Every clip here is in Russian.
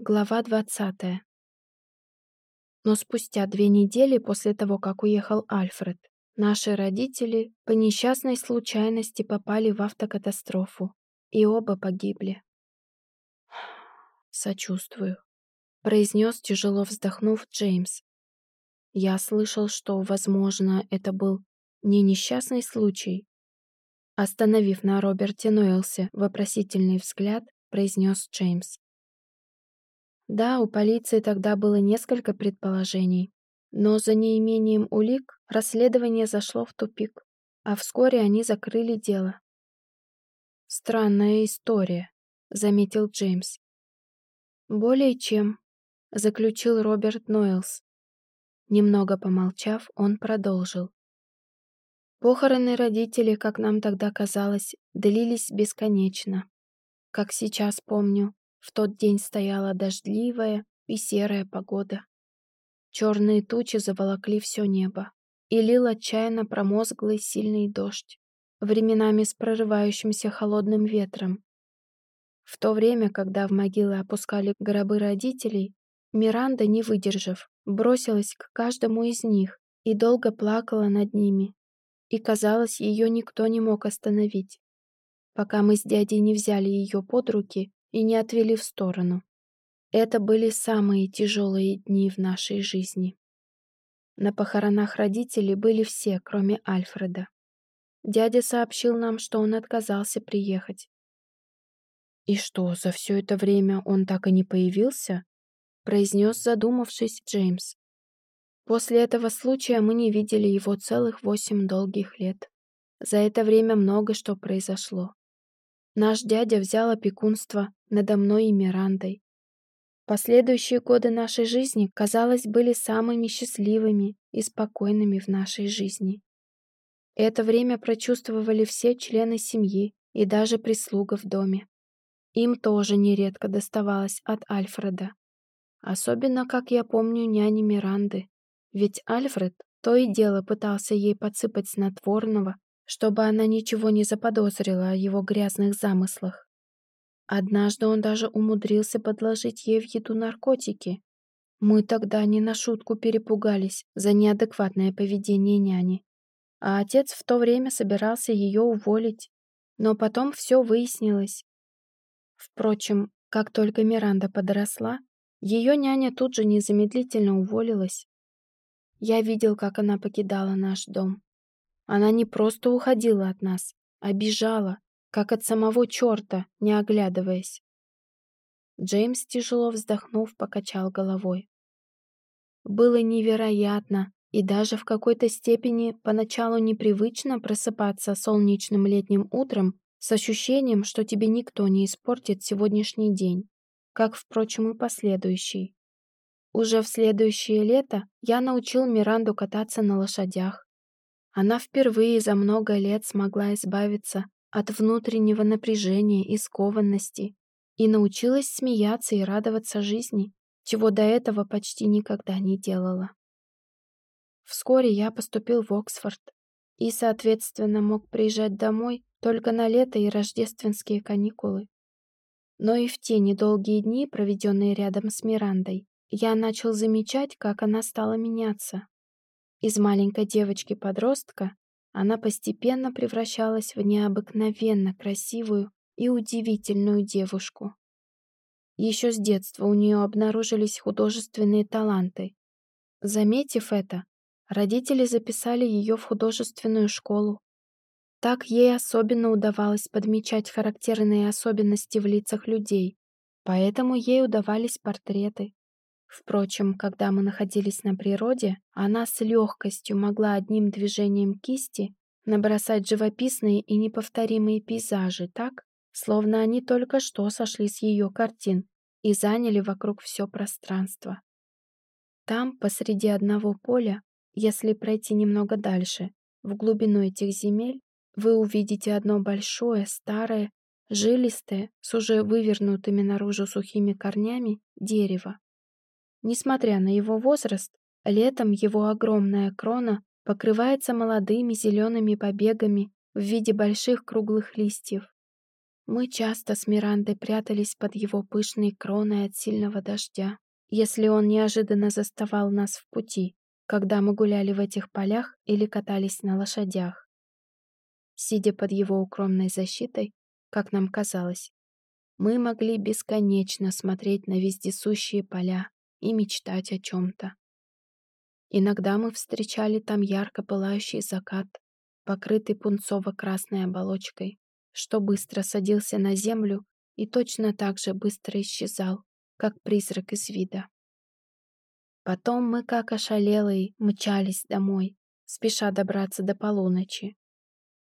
Глава 20. Но спустя две недели после того, как уехал Альфред, наши родители по несчастной случайности попали в автокатастрофу, и оба погибли. «Сочувствую», — произнес, тяжело вздохнув, Джеймс. «Я слышал, что, возможно, это был не несчастный случай». Остановив на Роберте Нойлсе вопросительный взгляд, произнес Джеймс. Да, у полиции тогда было несколько предположений, но за неимением улик расследование зашло в тупик, а вскоре они закрыли дело. «Странная история», — заметил Джеймс. «Более чем», — заключил Роберт Нойлс. Немного помолчав, он продолжил. Похороны родителей, как нам тогда казалось, длились бесконечно. Как сейчас помню, в тот день стояла дождливая и серая погода. Черные тучи заволокли все небо, и лил отчаянно промозглый сильный дождь, временами с прорывающимся холодным ветром. В то время, когда в могилы опускали гробы родителей, Миранда, не выдержав, бросилась к каждому из них и долго плакала над ними. И, казалось, ее никто не мог остановить, пока мы с дядей не взяли ее под руки и не отвели в сторону. Это были самые тяжелые дни в нашей жизни. На похоронах родителей были все, кроме Альфреда. Дядя сообщил нам, что он отказался приехать. «И что, за все это время он так и не появился?» произнес, задумавшись, Джеймс. После этого случая мы не видели его целых восемь долгих лет. За это время много что произошло. Наш дядя взял опекунство надо мной и Мирандой. Последующие годы нашей жизни, казалось, были самыми счастливыми и спокойными в нашей жизни. Это время прочувствовали все члены семьи и даже прислуга в доме. Им тоже нередко доставалось от Альфреда. Особенно, как я помню, няни Миранды. Ведь Альфред то и дело пытался ей подсыпать снотворного чтобы она ничего не заподозрила о его грязных замыслах. Однажды он даже умудрился подложить ей в еду наркотики. Мы тогда не на шутку перепугались за неадекватное поведение няни. А отец в то время собирался ее уволить. Но потом все выяснилось. Впрочем, как только Миранда подросла, ее няня тут же незамедлительно уволилась. Я видел, как она покидала наш дом. Она не просто уходила от нас, а бежала, как от самого черта, не оглядываясь. Джеймс, тяжело вздохнув, покачал головой. Было невероятно и даже в какой-то степени поначалу непривычно просыпаться солнечным летним утром с ощущением, что тебе никто не испортит сегодняшний день, как, впрочем, и последующий. Уже в следующее лето я научил Миранду кататься на лошадях, она впервые за много лет смогла избавиться от внутреннего напряжения и скованности и научилась смеяться и радоваться жизни, чего до этого почти никогда не делала. Вскоре я поступил в Оксфорд и, соответственно, мог приезжать домой только на лето и рождественские каникулы. Но и в те недолгие дни, проведенные рядом с Мирандой, я начал замечать, как она стала меняться. Из маленькой девочки-подростка она постепенно превращалась в необыкновенно красивую и удивительную девушку. Еще с детства у нее обнаружились художественные таланты. Заметив это, родители записали ее в художественную школу. Так ей особенно удавалось подмечать характерные особенности в лицах людей, поэтому ей удавались портреты, Впрочем, когда мы находились на природе, она с легкостью могла одним движением кисти набросать живописные и неповторимые пейзажи так, словно они только что сошли с ее картин и заняли вокруг все пространство. Там, посреди одного поля, если пройти немного дальше, в глубину этих земель, вы увидите одно большое, старое, жилистое, с уже вывернутыми наружу сухими корнями, дерево. Несмотря на его возраст, летом его огромная крона покрывается молодыми зелеными побегами в виде больших круглых листьев. Мы часто с Мирандой прятались под его пышной кроной от сильного дождя, если он неожиданно заставал нас в пути, когда мы гуляли в этих полях или катались на лошадях. Сидя под его укромной защитой, как нам казалось, мы могли бесконечно смотреть на вездесущие поля и мечтать о чем-то. Иногда мы встречали там ярко пылающий закат, покрытый пунцово-красной оболочкой, что быстро садился на землю и точно так же быстро исчезал, как призрак из вида. Потом мы, как ошалелые, мчались домой, спеша добраться до полуночи.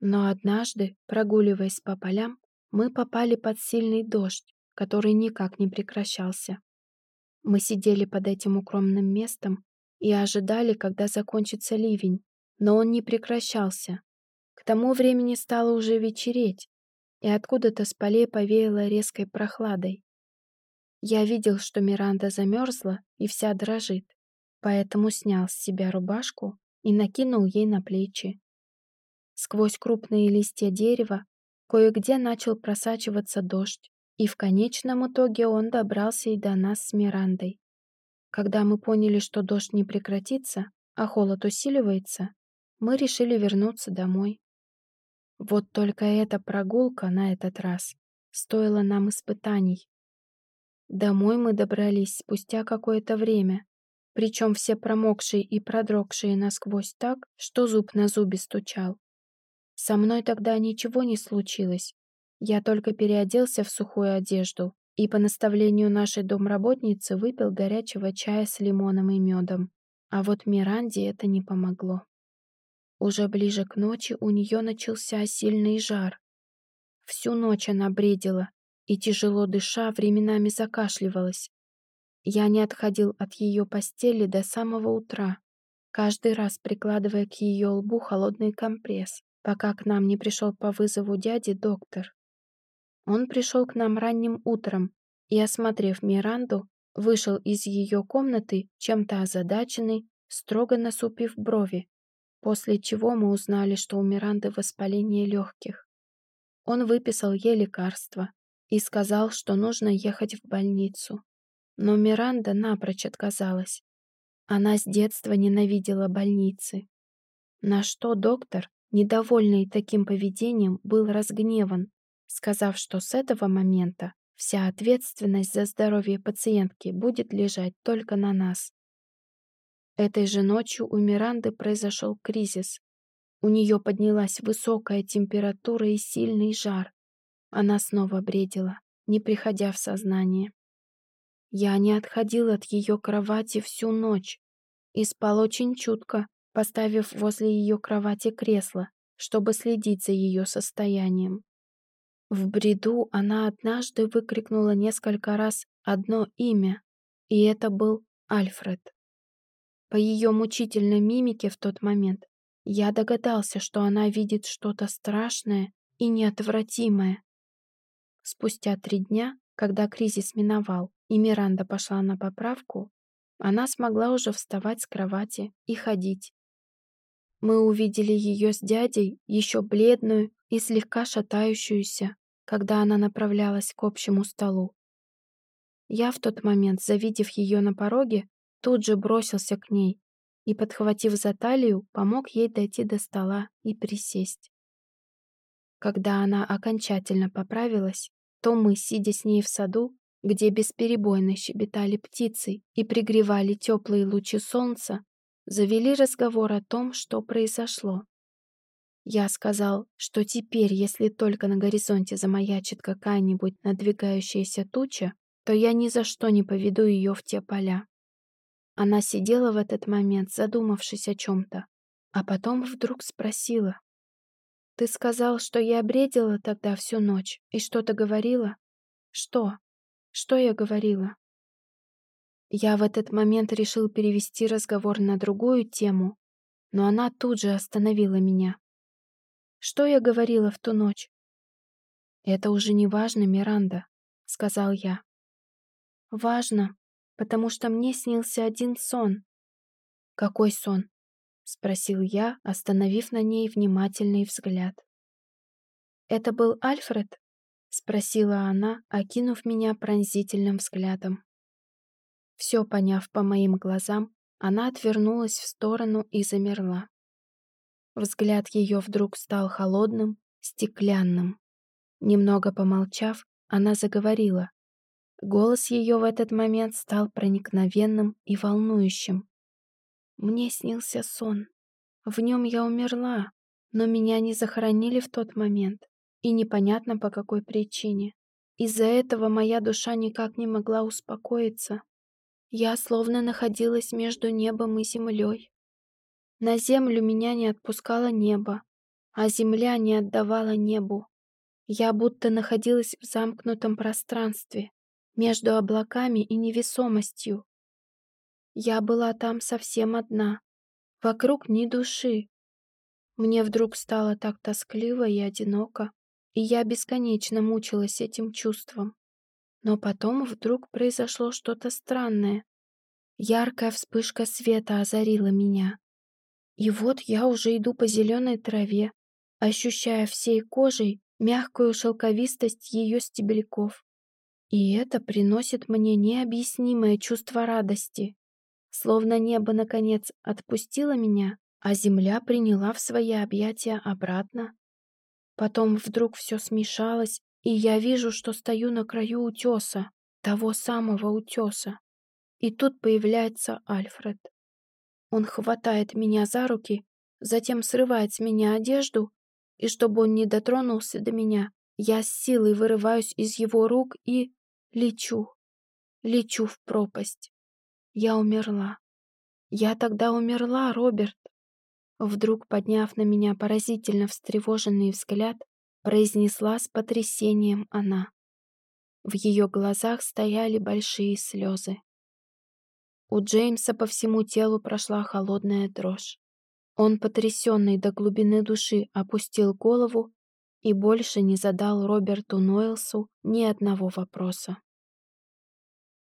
Но однажды, прогуливаясь по полям, мы попали под сильный дождь, который никак не прекращался. Мы сидели под этим укромным местом и ожидали, когда закончится ливень, но он не прекращался, к тому времени стало уже вечереть, и откуда-то с полей повеяло резкой прохладой. Я видел, что Миранда замерзла и вся дрожит, поэтому снял с себя рубашку и накинул ей на плечи. Сквозь крупные листья дерева кое-где начал просачиваться дождь, и в конечном итоге он добрался и до нас с Мирандой. Когда мы поняли, что дождь не прекратится, а холод усиливается, мы решили вернуться домой. Вот только эта прогулка на этот раз стоила нам испытаний. Домой мы добрались спустя какое-то время, причем все промокшие и продрогшие насквозь так, что зуб на зубе стучал. Со мной тогда ничего не случилось. Я только переоделся в сухую одежду и по наставлению нашей домработницы выпил горячего чая с лимоном и медом. А вот Миранде это не помогло. Уже ближе к ночи у нее начался сильный жар. Всю ночь она бредила и, тяжело дыша, временами закашливалась. Я не отходил от ее постели до самого утра, каждый раз прикладывая к ее лбу холодный компресс, пока к нам не пришел по вызову дяди доктор. Он пришел к нам ранним утром и, осмотрев Миранду, вышел из ее комнаты чем-то озадаченный, строго насупив брови после чего мы узнали, что у Миранды воспаление легких. Он выписал ей лекарства и сказал, что нужно ехать в больницу. Но Миранда напрочь отказалась. Она с детства ненавидела больницы. На что доктор, недовольный таким поведением, был разгневан, сказав, что с этого момента вся ответственность за здоровье пациентки будет лежать только на нас. Этой же ночью у Миранды произошел кризис. У нее поднялась высокая температура и сильный жар. Она снова бредила, не приходя в сознание. Я не отходил от ее кровати всю ночь и спал очень чутко, поставив возле ее кровати кресло, чтобы следить за ее состоянием. В бреду она однажды выкрикнула несколько раз одно имя, и это был Альфред. По ее мучительной мимике в тот момент я догадался, что она видит что-то страшное и неотвратимое. Спустя три дня, когда кризис миновал и Миранда пошла на поправку, она смогла уже вставать с кровати и ходить. Мы увидели ее с дядей, еще бледную и слегка шатающуюся, когда она направлялась к общему столу. Я в тот момент, завидев ее на пороге, тут же бросился к ней и, подхватив за талию, помог ей дойти до стола и присесть. Когда она окончательно поправилась, то мы, сидя с ней в саду, где бесперебойно щебетали птицы и пригревали теплые лучи солнца, завели разговор о том, что произошло. Я сказал, что теперь, если только на горизонте замаячит какая-нибудь надвигающаяся туча, то я ни за что не поведу ее в те поля. Она сидела в этот момент, задумавшись о чем-то, а потом вдруг спросила. «Ты сказал, что я бредила тогда всю ночь и что-то говорила? Что? Что я говорила?» Я в этот момент решил перевести разговор на другую тему, но она тут же остановила меня. «Что я говорила в ту ночь?» «Это уже не важно, Миранда», — сказал я. «Важно», потому что мне снился один сон. «Какой сон?» — спросил я, остановив на ней внимательный взгляд. «Это был Альфред?» — спросила она, окинув меня пронзительным взглядом. Все поняв по моим глазам, она отвернулась в сторону и замерла. Взгляд ее вдруг стал холодным, стеклянным. Немного помолчав, она заговорила. Голос ее в этот момент стал проникновенным и волнующим. Мне снился сон. В нем я умерла, но меня не захоронили в тот момент, и непонятно по какой причине. Из-за этого моя душа никак не могла успокоиться. Я словно находилась между небом и землей. На землю меня не отпускало небо, а земля не отдавала небу. Я будто находилась в замкнутом пространстве, между облаками и невесомостью. Я была там совсем одна, вокруг ни души. Мне вдруг стало так тоскливо и одиноко, и я бесконечно мучилась этим чувством. Но потом вдруг произошло что-то странное. Яркая вспышка света озарила меня. И вот я уже иду по зеленой траве, ощущая всей кожей мягкую шелковистость ее стебельков. И это приносит мне необъяснимое чувство радости. Словно небо, наконец, отпустило меня, а земля приняла в свои объятия обратно. Потом вдруг все смешалось, и я вижу, что стою на краю утеса, того самого утеса. И тут появляется Альфред. Он хватает меня за руки, затем срывает с меня одежду, и чтобы он не дотронулся до меня, я с силой вырываюсь из его рук и лечу, лечу в пропасть. Я умерла. Я тогда умерла, Роберт. Вдруг, подняв на меня поразительно встревоженный взгляд, произнесла с потрясением она. В ее глазах стояли большие слезы. У Джеймса по всему телу прошла холодная дрожь. Он, потрясенный до глубины души, опустил голову и больше не задал Роберту Нойлсу ни одного вопроса.